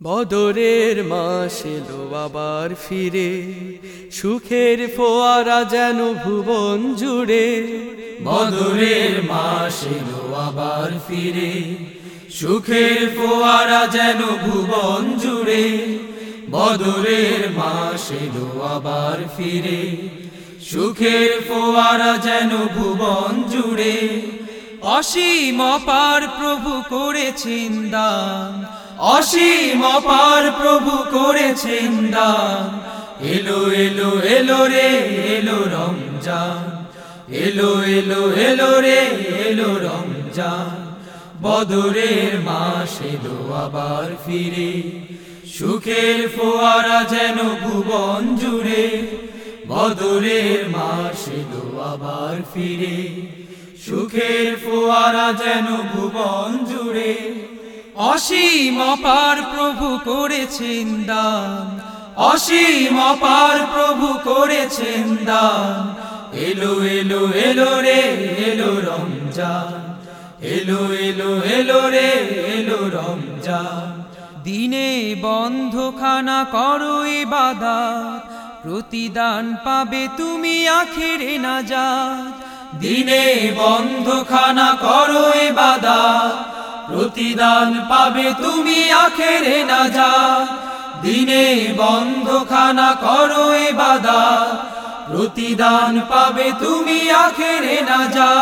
বদরের মাস এলো আবার ফিরে, সুখের ফোয়ারা যেন ভুবন জুড়ে। বদরের মাস এলো আবার ফিরে, সুখের ফোয়ারা যেন ভুবন জুড়ে। বদরের মাস এলো আবার ফিরে, সুখের ফোয়ারা যেন ভুবন জুড়ে। অসীম অপার প্রভু করেছেন দান অসীম অপার প্রভু করেছেন দান। এলো এলো এলো রে, এলো রমজান। এলো এলো এলো রে, এলো রমজান। বদরের মাস এলো আবার ফিরে। সুখের ফোয়ারা যেন ভুবন জুড়ে। বদরের মাস এলো আবার ফিরে। সুখের ফোয়ারা যেন ভুবন জুড়ে অসীম অপার প্রভু করেছেন দান। অসীম অপার প্রভু করেছেন দান। এলো এলো এলো রে, এলো রমজান। এলো এলো এলো রে, এলো রমজান। দিনে বন্ধখানা করো বাদাত প্রতিদান পাবে তুমি আখেরে না যা দিনে বন্ধখানা করো বাদাত প্রতিদান পাবে তুমি আখেরে না যা দিনে বন্ধখানা করো বাদা প্রতিদান পাবে তুমি আখেরে না যা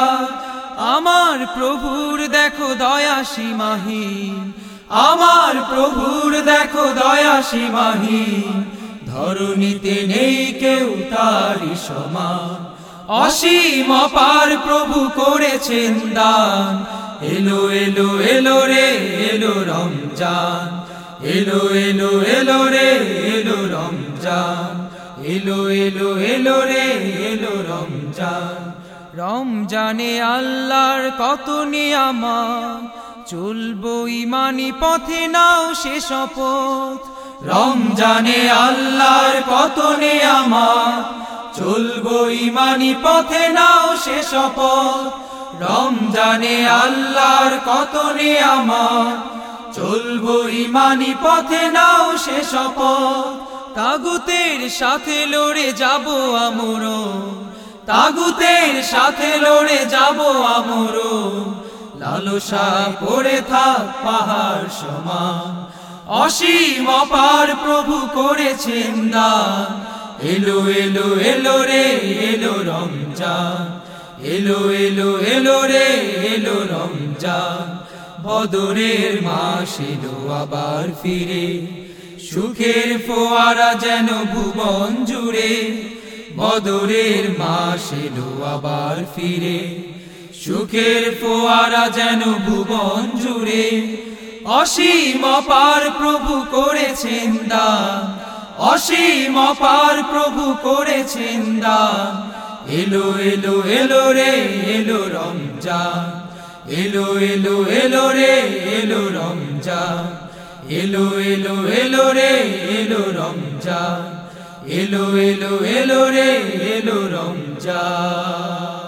আমার প্রভুর দেখো দয়া সীমাহীন। আমার প্রভুর দেখো দয়া সীমাহীন। ধরণীতে নেই কেউ তারি সমান। অসীম অপার প্রভু করেছেন দান। এলো এলো এলো রে, এলো রমজান। এলো এলো এলো রে, এলো রমজান। এলো এলো এলো রে, এলো রমজান। রমজানে আল্লাহর কত নিয়ামত, চলবো ইমানি পথে, নাও সে শপথ। রমজানে আল্লাহর কত নিয়ামত, চলবো ইমানি পথে, নাও সে শপথ। রমজানে আল্লাহর কত নিয়ামত? চলবো ইমানি পথে, নাও সে তাগুতের সাথে লড়ে যাব আমর তাগুতের সাথে লড়ে যাব আমর লালসা পড়ে থাক পাহাড় সমান। অসীম অপার প্রভু করেছেন দান। এলো এলো এলো রে, এলো রমজান। এলো এলো এলো রে, এলো রমজান। বদরের মাস এলো, আবার ফিরে। সুখের ফোয়ারা যেন ভুবন জুড়ে। বদরের মাস এলো, আবার ফিরে। সুখের ফোয়ারা যেন ভুবন জুড়ে। অসীম অপার প্রভু করেছেন দান। অসীম অপার প্রভু করেছেন দান। এলো এলো এলো রে, এলো রমজান। এলো এলো এলো রে, এলো রমজান। এলো এলো এলো রে, এলো রমজান। এলো এলো এলো রে, এলো রমজান।